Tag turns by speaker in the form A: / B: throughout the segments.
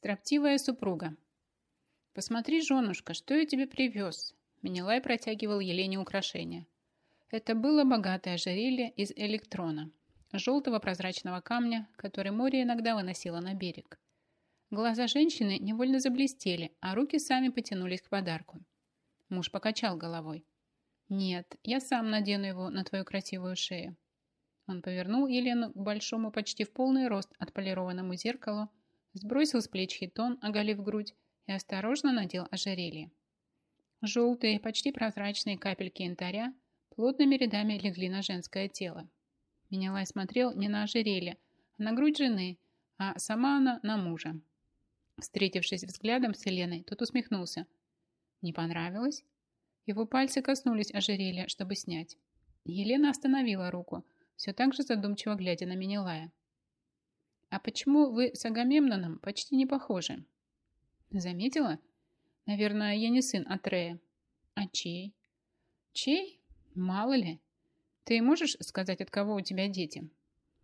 A: Строптивая супруга. «Посмотри, женушка, что я тебе привез?» Минилай протягивал Елене украшения. Это было богатое ожерелье из электрона, желтого прозрачного камня, который море иногда выносило на берег. Глаза женщины невольно заблестели, а руки сами потянулись к подарку. Муж покачал головой. «Нет, я сам надену его на твою красивую шею». Он повернул Елену к большому почти в полный рост отполированному зеркалу, сбросил с плеч хитон, оголив грудь, и осторожно надел ожерелье. Желтые, почти прозрачные капельки янтаря плотными рядами легли на женское тело. Менелай смотрел не на ожерелье, а на грудь жены, а сама она на мужа. Встретившись взглядом с Еленой, тот усмехнулся. «Не понравилось?» Его пальцы коснулись ожерелья, чтобы снять. Елена остановила руку, все так же задумчиво глядя на Менелая. «А почему вы с Агамемноном почти не похожи?» «Заметила? Наверное, я не сын Атрея». «А чей?» «Чей? Мало ли. Ты можешь сказать, от кого у тебя дети?»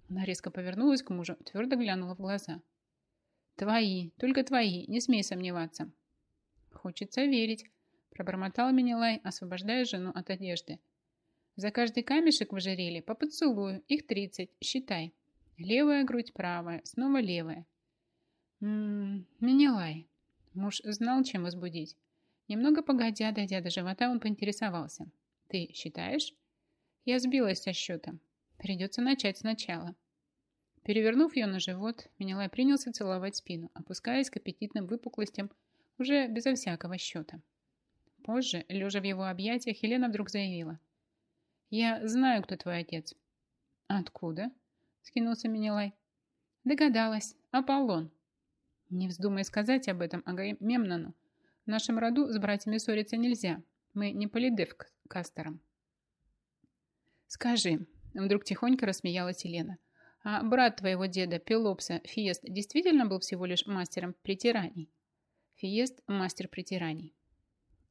A: Она резко повернулась к мужу, твердо глянула в глаза. «Твои, только твои, не смей сомневаться». «Хочется верить», Пробормотал Минилай, освобождая жену от одежды. За каждый камешек в ожерелье по поцелую, их тридцать, считай. Левая грудь, правая, снова левая. Ммм, Минилай. Муж знал, чем возбудить. Немного погодя, дойдя до живота, он поинтересовался. Ты считаешь? Я сбилась со счета. Придется начать сначала. Перевернув ее на живот, Минилай принялся целовать спину, опускаясь к аппетитным выпуклостям уже безо всякого счета. Позже, лежа в его объятиях, Елена вдруг заявила. «Я знаю, кто твой отец». «Откуда?» – скинулся Менелай. «Догадалась. Аполлон». «Не вздумай сказать об этом Агамемнону. В нашем роду с братьями ссориться нельзя. Мы не полидев кастером». «Скажи», – вдруг тихонько рассмеялась Елена, «а брат твоего деда, Пелопса, Фиест, действительно был всего лишь мастером притираний?» Фиест – мастер притираний.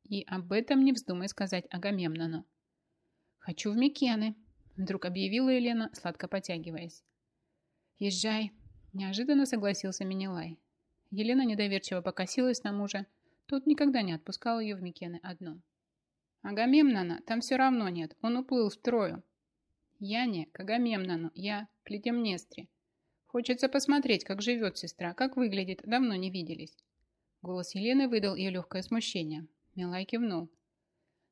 A: И об этом не вздумай сказать Агамемнону. «Хочу в Микены», — вдруг объявила Елена, сладко потягиваясь. «Езжай», — неожиданно согласился Минилай. Елена недоверчиво покосилась на мужа. Тот никогда не отпускал ее в Микены одну. «Агамемнона там все равно нет, он уплыл в Трою». «Я не к Агамемнону, я к Клетемнестре. Хочется посмотреть, как живет сестра, как выглядит, давно не виделись». Голос Елены выдал ее легкое смущение. Милай кивнул.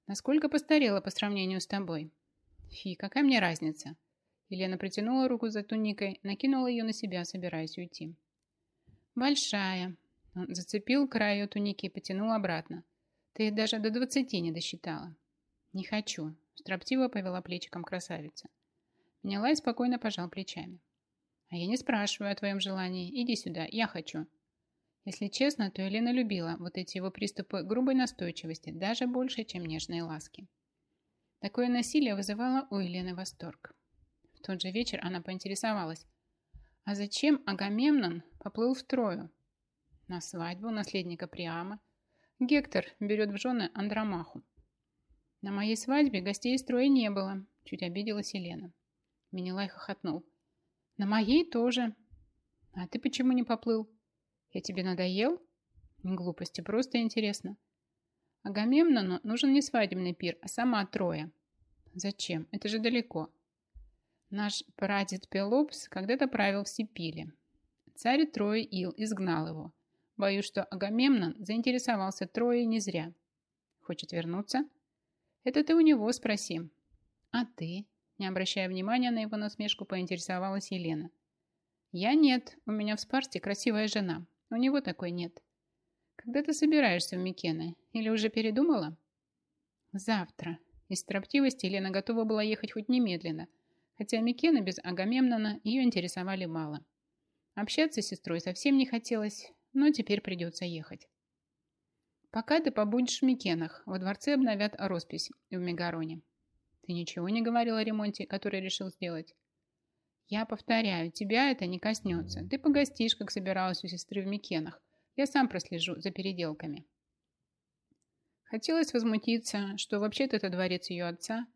A: «Насколько постарела по сравнению с тобой?» «Фи, какая мне разница?» Елена протянула руку за туникой, накинула ее на себя, собираясь уйти. «Большая». Он зацепил край ее туники и потянул обратно. «Ты даже до двадцати не досчитала». «Не хочу», – строптиво повела плечиком красавица. Менялай спокойно пожал плечами. «А я не спрашиваю о твоем желании. Иди сюда, я хочу». Если честно, то Елена любила вот эти его приступы грубой настойчивости даже больше, чем нежные ласки. Такое насилие вызывало у Елены восторг. В тот же вечер она поинтересовалась, а зачем Агамемнон поплыл в Трою? На свадьбу наследника Приама. Гектор берет в жены Андромаху. На моей свадьбе гостей из Трои не было, чуть обиделась Елена. Менелай хохотнул. На моей тоже. А ты почему не поплыл? Я тебе надоел? Глупости, просто интересно. Агамемнону нужен не свадебный пир, а сама Троя. Зачем? Это же далеко. Наш прадед Пелопс когда-то правил в Сипиле. Царь Трои Ил изгнал его. Боюсь, что Агамемнон заинтересовался Троей не зря. Хочет вернуться? Это ты у него спроси. А ты? Не обращая внимания на его насмешку, поинтересовалась Елена. Я нет, у меня в Спарте красивая жена. У него такой нет. Когда ты собираешься в Микены? Или уже передумала? Завтра. Из строптивости Елена готова была ехать хоть немедленно, хотя Микены без Агамемнона ее интересовали мало. Общаться с сестрой совсем не хотелось, но теперь придется ехать. Пока ты побудешь в Микенах, во дворце обновят роспись в Мегароне. Ты ничего не говорил о ремонте, который решил сделать? Я повторяю, тебя это не коснется. Ты погостишь, как собиралась у сестры в Микенах. Я сам прослежу за переделками. Хотелось возмутиться, что вообще-то это дворец ее отца,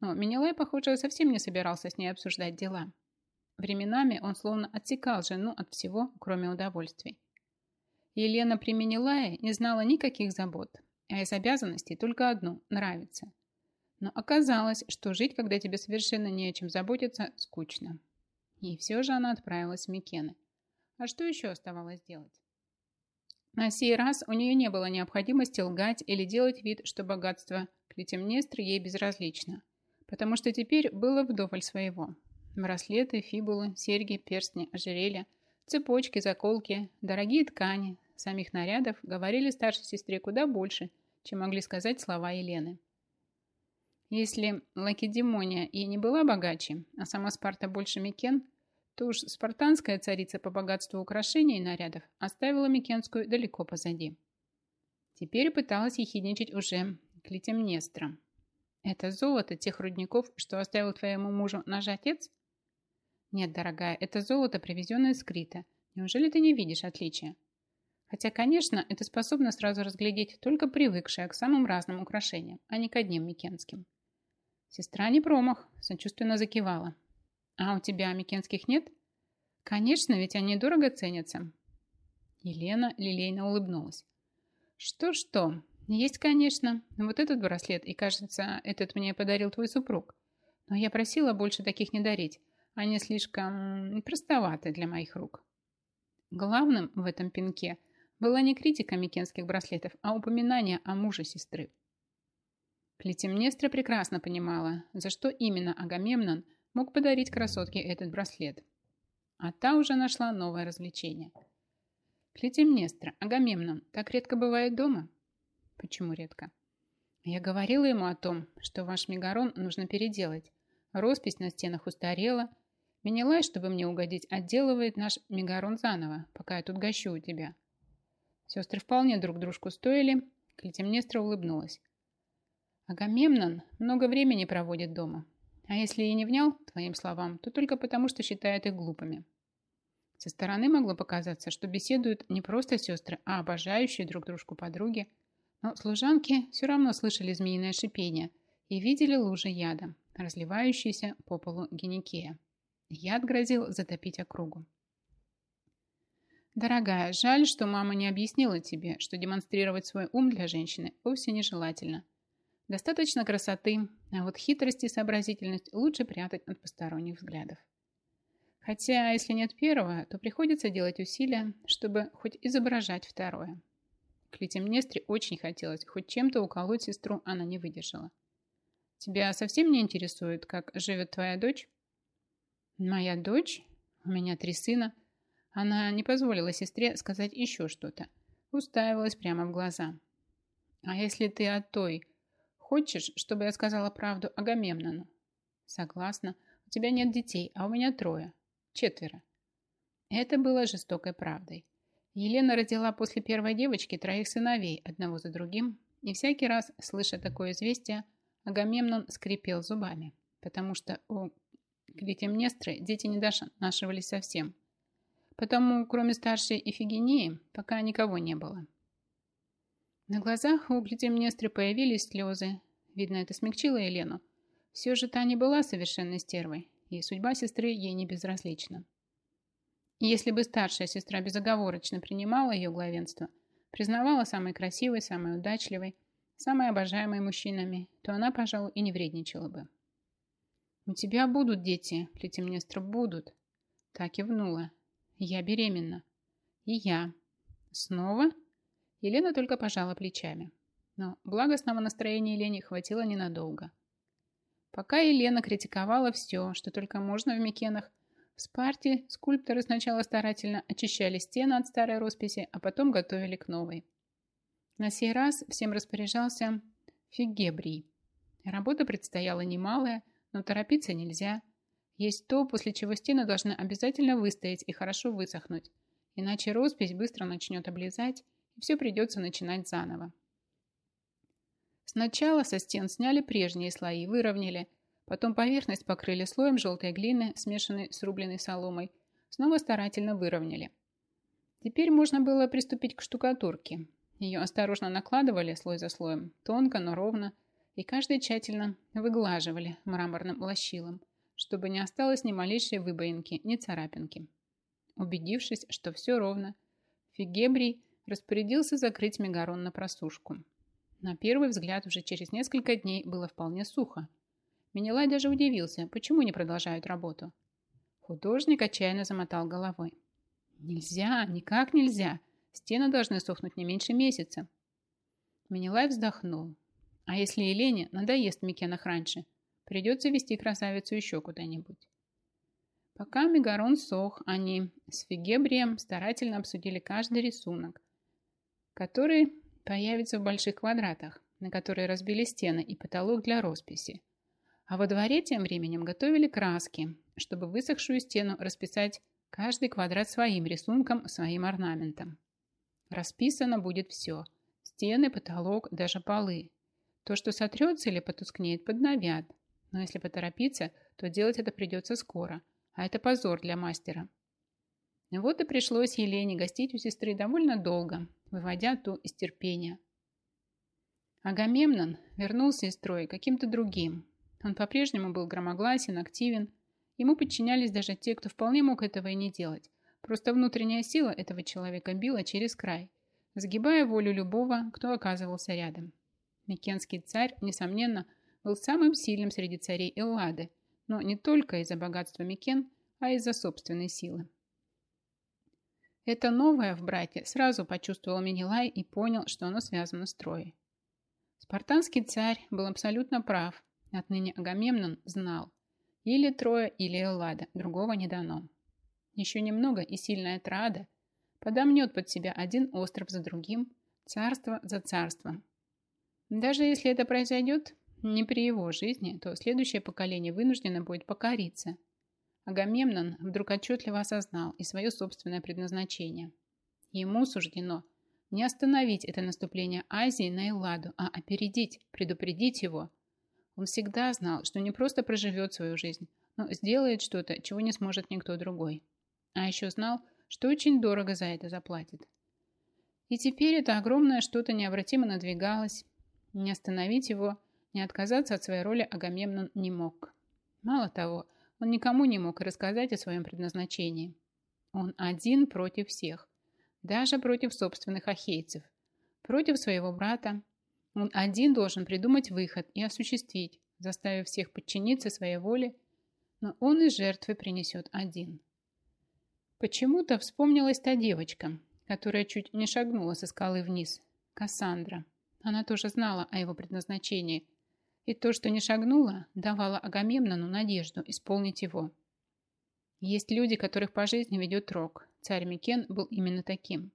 A: но Менелай, похоже, совсем не собирался с ней обсуждать дела. Временами он словно отсекал жену от всего, кроме удовольствий. Елена при Менелае не знала никаких забот, а из обязанностей только одну – нравится. Но оказалось, что жить, когда тебе совершенно не о чем заботиться, скучно. И все же она отправилась в Микены. А что еще оставалось делать? На сей раз у нее не было необходимости лгать или делать вид, что богатство Клетимнестры ей безразлично, потому что теперь было вдоволь своего. Браслеты, фибулы, серьги, перстни, ожерелья, цепочки, заколки, дорогие ткани, самих нарядов говорили старшей сестре куда больше, чем могли сказать слова Елены. Если Лакедемония и не была богаче, а сама Спарта больше Микен, то уж спартанская царица по богатству украшений и нарядов оставила Микенскую далеко позади. Теперь пыталась ехидничать уже Клитемнестра. Это золото тех рудников, что оставил твоему мужу наш отец? Нет, дорогая, это золото, привезенное с Крита. Неужели ты не видишь отличия? Хотя, конечно, это способно сразу разглядеть только привыкшая к самым разным украшениям, а не к одним микенским. Сестра не промах, сочувственно закивала. А у тебя микенских нет? Конечно, ведь они дорого ценятся. Елена лилейно улыбнулась. Что-что, есть, конечно. Вот этот браслет, и, кажется, этот мне подарил твой супруг. Но я просила больше таких не дарить. Они слишком простоваты для моих рук. Главным в этом пинке была не критика микенских браслетов, а упоминание о муже сестры. Клетимнестра прекрасно понимала, за что именно Агамемнон мог подарить красотке этот браслет. А та уже нашла новое развлечение. Клетимнестра, Агамемнон, так редко бывает дома? Почему редко? Я говорила ему о том, что ваш Мегарон нужно переделать. Роспись на стенах устарела. Менелай, чтобы мне угодить, отделывает наш Мегарон заново, пока я тут гощу у тебя. Сестры вполне друг дружку стоили. Клетимнестра улыбнулась. Агамемнон много времени проводит дома. А если и не внял твоим словам, то только потому, что считает их глупыми. Со стороны могло показаться, что беседуют не просто сестры, а обожающие друг дружку подруги. Но служанки все равно слышали змеиное шипение и видели лужи яда, разливающиеся по полу геникея. Яд грозил затопить округу. «Дорогая, жаль, что мама не объяснила тебе, что демонстрировать свой ум для женщины вовсе нежелательно. Достаточно красоты, а вот хитрость и сообразительность лучше прятать от посторонних взглядов. Хотя, если нет первого, то приходится делать усилия, чтобы хоть изображать второе. Клетимнестре очень хотелось хоть чем-то уколоть сестру, она не выдержала. «Тебя совсем не интересует, как живет твоя дочь?» «Моя дочь? У меня три сына». Она не позволила сестре сказать еще что-то. Уставилась прямо в глаза. «А если ты от той, Хочешь, чтобы я сказала правду Агамемнону? Согласна. У тебя нет детей, а у меня трое. Четверо. Это было жестокой правдой. Елена родила после первой девочки троих сыновей, одного за другим, и всякий раз, слыша такое известие, Агамемнон скрипел зубами, потому что у Клитемнестры дети не донашивались совсем. Потому, кроме старшей Ифигении, пока никого не было. На глазах у Клетимнестры появились слезы. Видно, это смягчило Елену. Все же та не была совершенной стервой, и судьба сестры ей не безразлична. Если бы старшая сестра безоговорочно принимала ее главенство, признавала самой красивой, самой удачливой, самой обожаемой мужчинами, то она, пожалуй, и не вредничала бы. «У тебя будут дети, Клетимнестра, будут!» Так и внула. «Я беременна». «И я». «Снова?» Елена только пожала плечами. Но благостного настроения Елене хватило ненадолго. Пока Елена критиковала все, что только можно в Микенах, в Спарте скульпторы сначала старательно очищали стены от старой росписи, а потом готовили к новой. На сей раз всем распоряжался Фигебрий. Работа предстояла немалая, но торопиться нельзя. Есть то, после чего стены должны обязательно выстоять и хорошо высохнуть, иначе роспись быстро начнет облезать, все придется начинать заново. Сначала со стен сняли прежние слои, выровняли, потом поверхность покрыли слоем желтой глины, смешанной с рубленой соломой, снова старательно выровняли. Теперь можно было приступить к штукатурке. Ее осторожно накладывали слой за слоем, тонко, но ровно, и каждый тщательно выглаживали мраморным лощилом, чтобы не осталось ни малейшей выбоинки, ни царапинки. Убедившись, что все ровно, Фигебрий распорядился закрыть Мегарон на просушку. На первый взгляд уже через несколько дней было вполне сухо. Менелай даже удивился, почему не продолжают работу. Художник отчаянно замотал головой. «Нельзя, никак нельзя. Стены должны сохнуть не меньше месяца». Менелай вздохнул. «А если Елене надоест Микенах раньше, придется вести красавицу еще куда-нибудь». Пока Мегарон сох, они с Фигебрием старательно обсудили каждый рисунок, который появится в больших квадратах, на которые разбили стены и потолок для росписи. А во дворе тем временем готовили краски, чтобы высохшую стену расписать каждый квадрат своим рисунком, своим орнаментом. Расписано будет все. Стены, потолок, даже полы. То, что сотрется или потускнеет, подновят. Но если поторопиться, то делать это придется скоро. А это позор для мастера. Вот и пришлось Елене гостить у сестры довольно долго, выводя ту из терпения. Агамемнон вернулся из строя каким-то другим, он по-прежнему был громогласен, активен. Ему подчинялись даже те, кто вполне мог этого и не делать. Просто внутренняя сила этого человека била через край, сгибая волю любого, кто оказывался рядом. Микенский царь, несомненно, был самым сильным среди царей Эллады, но не только из-за богатства Микен, а из-за собственной силы. Это новое в брате сразу почувствовал Менелай и понял, что оно связано с Троей. Спартанский царь был абсолютно прав, Отныне Агамемнон знал. Или Троя, или Эллада, другого не дано. Еще немного, и сильная Трада подомнет под себя один остров за другим, царство за царством. Даже если это произойдет не при его жизни, то следующее поколение вынуждено будет покориться. Агамемнон вдруг отчетливо осознал и свое собственное предназначение. Ему суждено не остановить это наступление Азии на Элладу, а опередить, предупредить его – он всегда знал, что не просто проживет свою жизнь, но сделает что-то, чего не сможет никто другой. А еще знал, что очень дорого за это заплатит. И теперь это огромное что-то необратимо надвигалось. Не остановить его, не отказаться от своей роли Агамемнон не мог. Мало того, он никому не мог рассказать о своем предназначении. Он один против всех, даже против собственных ахейцев, против своего брата, он один должен придумать выход и осуществить, заставив всех подчиниться своей воле, но он и жертвы принесет один. Почему-то вспомнилась та девочка, которая чуть не шагнула со скалы вниз, Кассандра. Она тоже знала о его предназначении, и то, что не шагнула, давало Агамемнону надежду исполнить его. Есть люди, которых по жизни ведет Рок. Царь Микен был именно таким.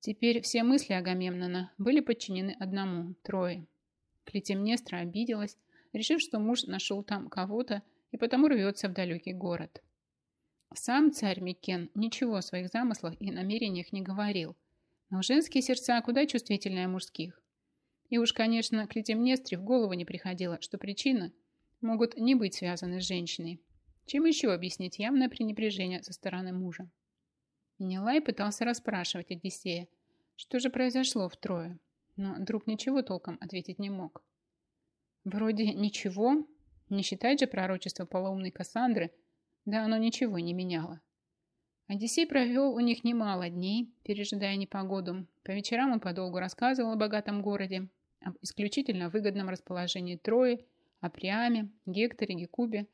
A: Теперь все мысли Агамемнона были подчинены одному – Трое. Клетимнестра обиделась, решив, что муж нашел там кого-то и потому рвется в далекий город. Сам царь Микен ничего о своих замыслах и намерениях не говорил, но женские сердца куда чувствительнее мужских. И уж, конечно, Клетимнестре в голову не приходило, что причины могут не быть связаны с женщиной. Чем еще объяснить явное пренебрежение со стороны мужа? Нилай пытался расспрашивать Одиссея, что же произошло втрое, но друг ничего толком ответить не мог. Вроде ничего, не считать же пророчество полоумной Кассандры, да оно ничего не меняло. Одиссей провел у них немало дней, пережидая непогоду. По вечерам он подолгу рассказывал о богатом городе, об исключительно выгодном расположении Трои, о Приаме, Гекторе, Гекубе,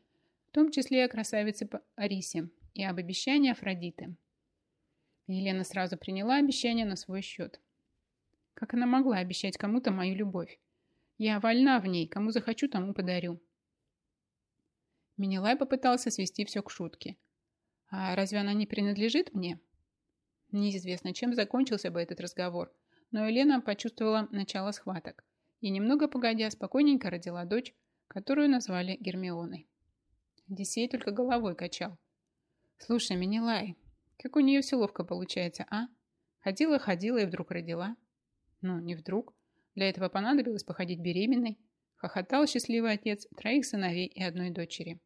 A: в том числе о красавице Арисе и об обещании Афродиты, Елена сразу приняла обещание на свой счет. Как она могла обещать кому-то мою любовь? Я вольна в ней, кому захочу, тому подарю. Минилай попытался свести все к шутке. А разве она не принадлежит мне? Неизвестно, чем закончился бы этот разговор, но Елена почувствовала начало схваток и немного погодя спокойненько родила дочь, которую назвали Гермионой. Одиссей только головой качал. «Слушай, Минилай, как у нее все ловко получается, а? Ходила-ходила и вдруг родила. Ну, не вдруг. Для этого понадобилось походить беременной. Хохотал счастливый отец троих сыновей и одной дочери.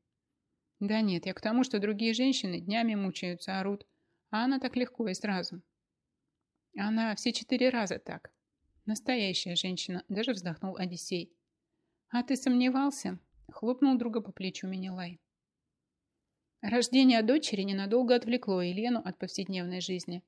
A: Да нет, я к тому, что другие женщины днями мучаются, орут, а она так легко и сразу. Она все четыре раза так. Настоящая женщина, даже вздохнул Одиссей. А ты сомневался? Хлопнул друга по плечу Минилай. Рождение дочери ненадолго отвлекло Елену от повседневной жизни.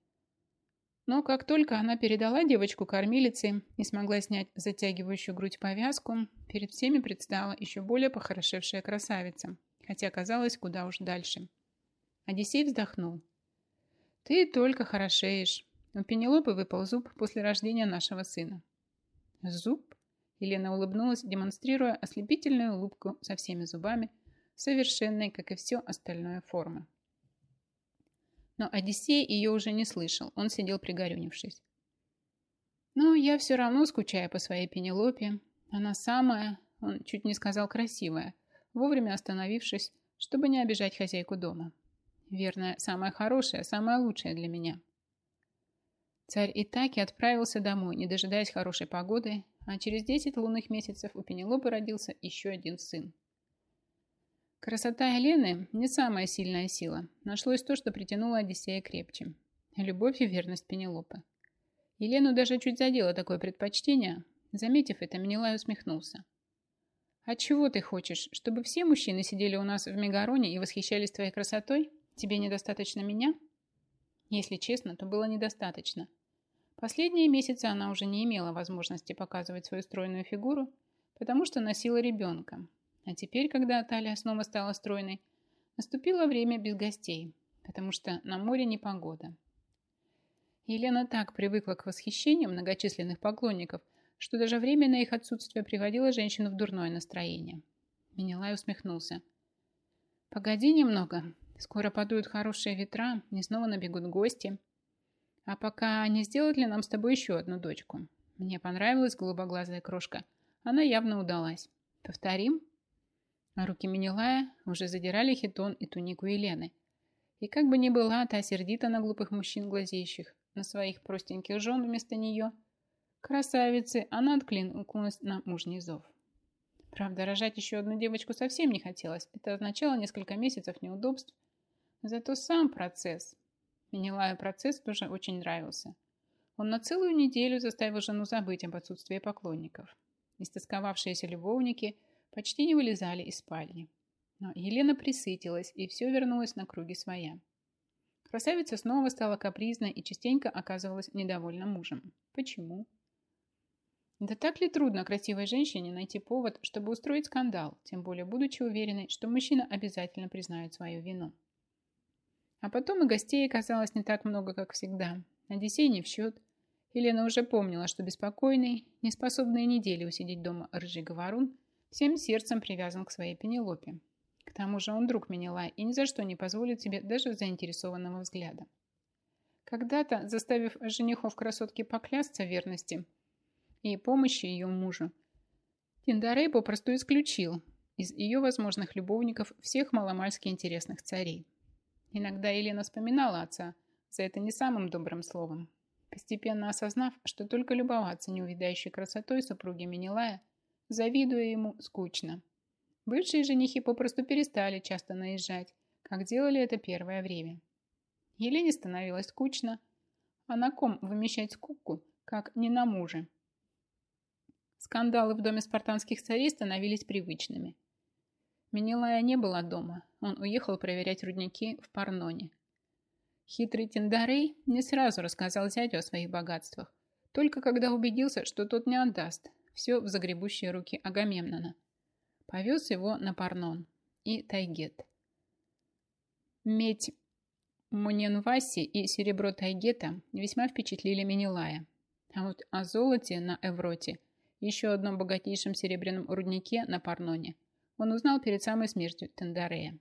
A: Но как только она передала девочку кормилице и смогла снять затягивающую грудь повязку, перед всеми предстала еще более похорошевшая красавица, хотя оказалась куда уж дальше. Одиссей вздохнул. «Ты только хорошеешь. У Пенелопы выпал зуб после рождения нашего сына». «Зуб?» Елена улыбнулась, демонстрируя ослепительную улыбку со всеми зубами, совершенной, как и все остальное, формы. Но Одиссей ее уже не слышал, он сидел пригорюнившись. «Но я все равно скучаю по своей Пенелопе. Она самая, он чуть не сказал красивая, вовремя остановившись, чтобы не обижать хозяйку дома. Верно, самая хорошая, самая лучшая для меня». Царь Итаки отправился домой, не дожидаясь хорошей погоды, а через 10 лунных месяцев у Пенелопы родился еще один сын. Красота Елены не самая сильная сила. Нашлось то, что притянуло Одиссея крепче. Любовь и верность Пенелопы. Елену даже чуть задело такое предпочтение. Заметив это, Менелай усмехнулся. «А чего ты хочешь? Чтобы все мужчины сидели у нас в Мегароне и восхищались твоей красотой? Тебе недостаточно меня?» Если честно, то было недостаточно. Последние месяцы она уже не имела возможности показывать свою стройную фигуру, потому что носила ребенка, а теперь, когда Аталия снова стала стройной, наступило время без гостей, потому что на море непогода. Елена так привыкла к восхищению многочисленных поклонников, что даже временное их отсутствие приводило женщину в дурное настроение. Менелай усмехнулся. «Погоди немного. Скоро подуют хорошие ветра, и снова набегут гости. А пока не сделают ли нам с тобой еще одну дочку? Мне понравилась голубоглазая крошка. Она явно удалась. Повторим?» Руки Менелая уже задирали хитон и тунику Елены. И как бы ни была та сердита на глупых мужчин, глазеющих на своих простеньких жен вместо нее, красавицы, она откликнулась на мужний зов. Правда, рожать еще одну девочку совсем не хотелось. Это означало несколько месяцев неудобств. Зато сам процесс. Менелаю процесс тоже очень нравился. Он на целую неделю заставил жену забыть об отсутствии поклонников. Истосковавшиеся любовники – почти не вылезали из спальни. Но Елена присытилась, и все вернулось на круги своя. Красавица снова стала капризной и частенько оказывалась недовольна мужем. Почему? Да так ли трудно красивой женщине найти повод, чтобы устроить скандал, тем более будучи уверенной, что мужчина обязательно признает свою вину? А потом и гостей оказалось не так много, как всегда. Одиссей не в счет. Елена уже помнила, что беспокойный, неспособный недели усидеть дома рыжий говорун всем сердцем привязан к своей Пенелопе. К тому же он друг Менелай и ни за что не позволит себе даже заинтересованного взгляда. Когда-то, заставив женихов красотки поклясться верности и помощи ее мужу, Тиндарей попросту исключил из ее возможных любовников всех маломальски интересных царей. Иногда Елена вспоминала отца за это не самым добрым словом, постепенно осознав, что только любоваться неувидающей красотой супруги Менелая – завидуя ему, скучно. Бывшие женихи попросту перестали часто наезжать, как делали это первое время. Елене становилось скучно, а на ком вымещать скуку, как не на муже. Скандалы в доме спартанских царей становились привычными. Менелая не была дома, он уехал проверять рудники в Парноне. Хитрый Тиндарей не сразу рассказал зятю о своих богатствах, только когда убедился, что тот не отдаст, все в загребущие руки Агамемнона. Повез его на Парнон и Тайгет. Медь Муненваси и серебро Тайгета весьма впечатлили Менелая. А вот о золоте на Эвроте, еще одном богатейшем серебряном руднике на Парноне, он узнал перед самой смертью Тендарея.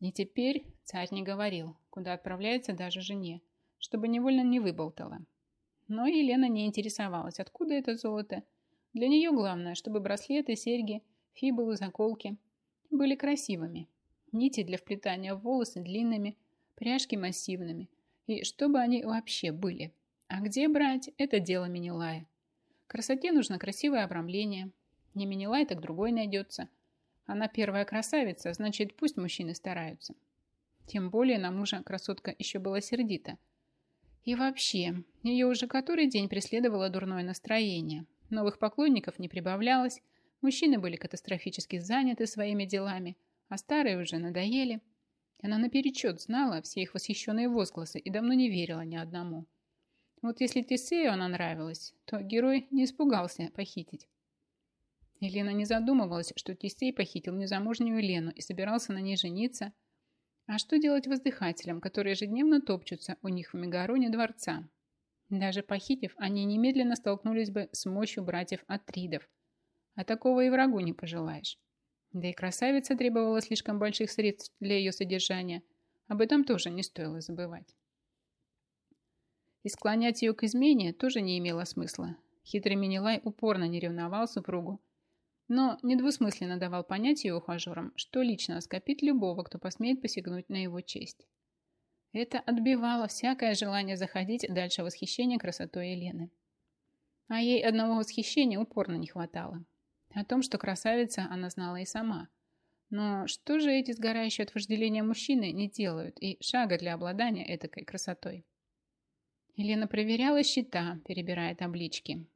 A: И теперь царь не говорил, куда отправляется даже жене, чтобы невольно не выболтала. Но Елена не интересовалась, откуда это золото, для нее главное, чтобы браслеты, серьги, фибулы, заколки были красивыми, нити для вплетания в волосы длинными, пряжки массивными, и чтобы они вообще были. А где брать, это дело Минилая. Красоте нужно красивое обрамление. Не Минилай, так другой найдется. Она первая красавица, значит, пусть мужчины стараются. Тем более на мужа красотка еще была сердита. И вообще, ее уже который день преследовало дурное настроение, Новых поклонников не прибавлялось, мужчины были катастрофически заняты своими делами, а старые уже надоели. Она наперечет знала все их восхищенные возгласы и давно не верила ни одному. Вот если Тесею она нравилась, то герой не испугался похитить. Елена не задумывалась, что Тесей похитил незамужнюю Елену и собирался на ней жениться. А что делать воздыхателям, которые ежедневно топчутся у них в Мегароне дворца? Даже похитив, они немедленно столкнулись бы с мощью братьев Атридов. А такого и врагу не пожелаешь. Да и красавица требовала слишком больших средств для ее содержания. Об этом тоже не стоило забывать. И склонять ее к измене тоже не имело смысла. Хитрый Минилай упорно не ревновал супругу, но недвусмысленно давал понять ухажерам, что лично оскопит любого, кто посмеет посягнуть на его честь. Это отбивало всякое желание заходить дальше восхищения красотой Елены. А ей одного восхищения упорно не хватало. О том, что красавица, она знала и сама. Но что же эти сгорающие от вожделения мужчины не делают и шага для обладания этакой красотой? Елена проверяла счета, перебирая таблички.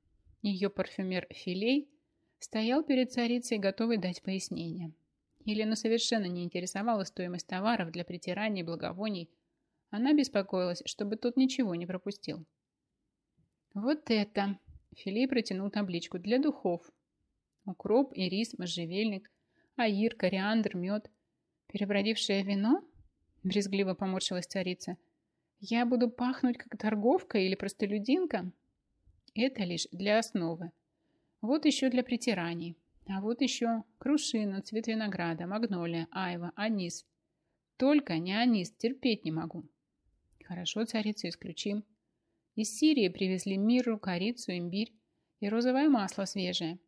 A: Ее парфюмер Филей стоял перед царицей, готовый дать пояснение. Елену совершенно не интересовала стоимость товаров для притираний и благовоний. Она беспокоилась, чтобы тот ничего не пропустил. «Вот это!» Филей протянул табличку для духов. Укроп, ирис, можжевельник, аир, кориандр, мед. Перебродившее вино? Брезгливо поморщилась царица. Я буду пахнуть как торговка или простолюдинка? Это лишь для основы. Вот еще для притираний. А вот еще крушина, цвет винограда, магнолия, айва, анис. Только не анис, терпеть не могу. Хорошо, царицу исключим. Из Сирии привезли миру, корицу, имбирь и розовое масло свежее.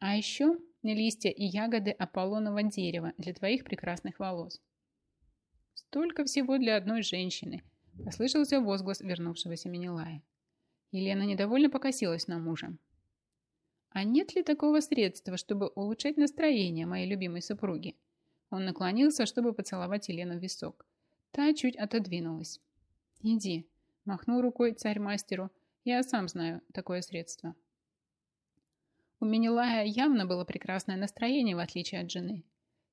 A: А еще листья и ягоды аполлонового дерева для твоих прекрасных волос. Столько всего для одной женщины, послышался возглас вернувшегося Менелая. Елена недовольно покосилась на мужа. А нет ли такого средства, чтобы улучшать настроение моей любимой супруги? Он наклонился, чтобы поцеловать Елену в висок. Та чуть отодвинулась. «Иди», – махнул рукой царь мастеру. «Я сам знаю такое средство». У Менелая явно было прекрасное настроение, в отличие от жены.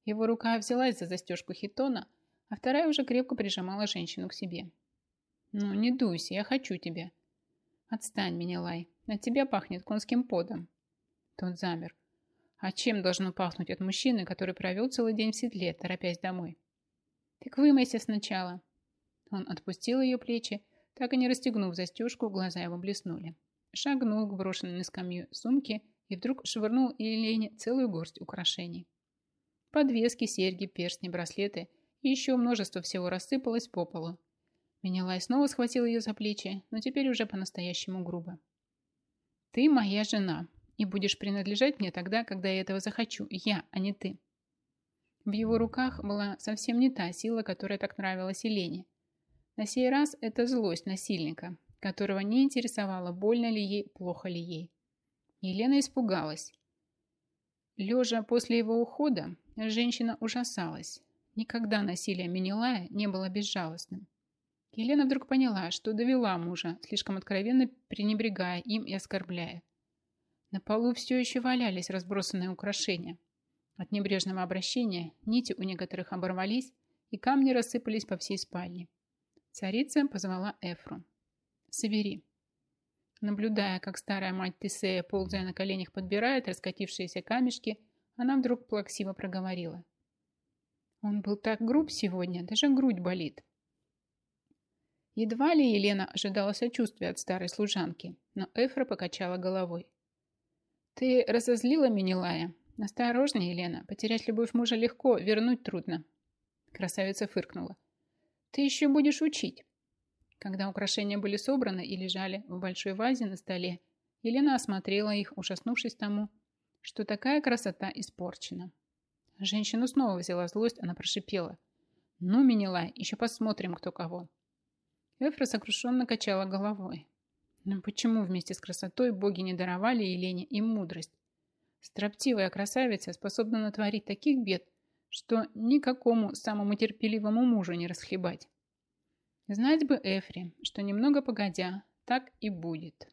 A: Его рука взялась за застежку хитона, а вторая уже крепко прижимала женщину к себе. «Ну, не дуйся, я хочу тебя». «Отстань, Менелай, от тебя пахнет конским подом». Тот замер. А чем должно пахнуть от мужчины, который провел целый день в седле, торопясь домой? Так вымойся сначала. Он отпустил ее плечи, так и не расстегнув застежку, глаза его блеснули. Шагнул к брошенной на скамью сумке и вдруг швырнул Елене целую горсть украшений. Подвески, серьги, перстни, браслеты и еще множество всего рассыпалось по полу. Менелай снова схватил ее за плечи, но теперь уже по-настоящему грубо. «Ты моя жена, и будешь принадлежать мне тогда, когда я этого захочу. Я, а не ты. В его руках была совсем не та сила, которая так нравилась Елене. На сей раз это злость насильника, которого не интересовало, больно ли ей, плохо ли ей. Елена испугалась. Лежа после его ухода, женщина ужасалась. Никогда насилие Менелая не было безжалостным. Елена вдруг поняла, что довела мужа, слишком откровенно пренебрегая им и оскорбляя. На полу все еще валялись разбросанные украшения. От небрежного обращения нити у некоторых оборвались, и камни рассыпались по всей спальне. Царица позвала Эфру. «Собери». Наблюдая, как старая мать Тесея, ползая на коленях, подбирает раскатившиеся камешки, она вдруг плаксиво проговорила. «Он был так груб сегодня, даже грудь болит». Едва ли Елена ожидала сочувствия от старой служанки, но Эфра покачала головой. Ты разозлила Минилая. Осторожнее, Елена. Потерять любовь мужа легко, вернуть трудно. Красавица фыркнула. Ты еще будешь учить. Когда украшения были собраны и лежали в большой вазе на столе, Елена осмотрела их, ужаснувшись тому, что такая красота испорчена. Женщину снова взяла злость, она прошипела. «Ну, Минилай, еще посмотрим, кто кого». Эфра сокрушенно качала головой. Но почему вместе с красотой боги не даровали Елене и мудрость? Строптивая красавица способна натворить таких бед, что никакому самому терпеливому мужу не расхлебать. Знать бы Эфри, что немного погодя, так и будет.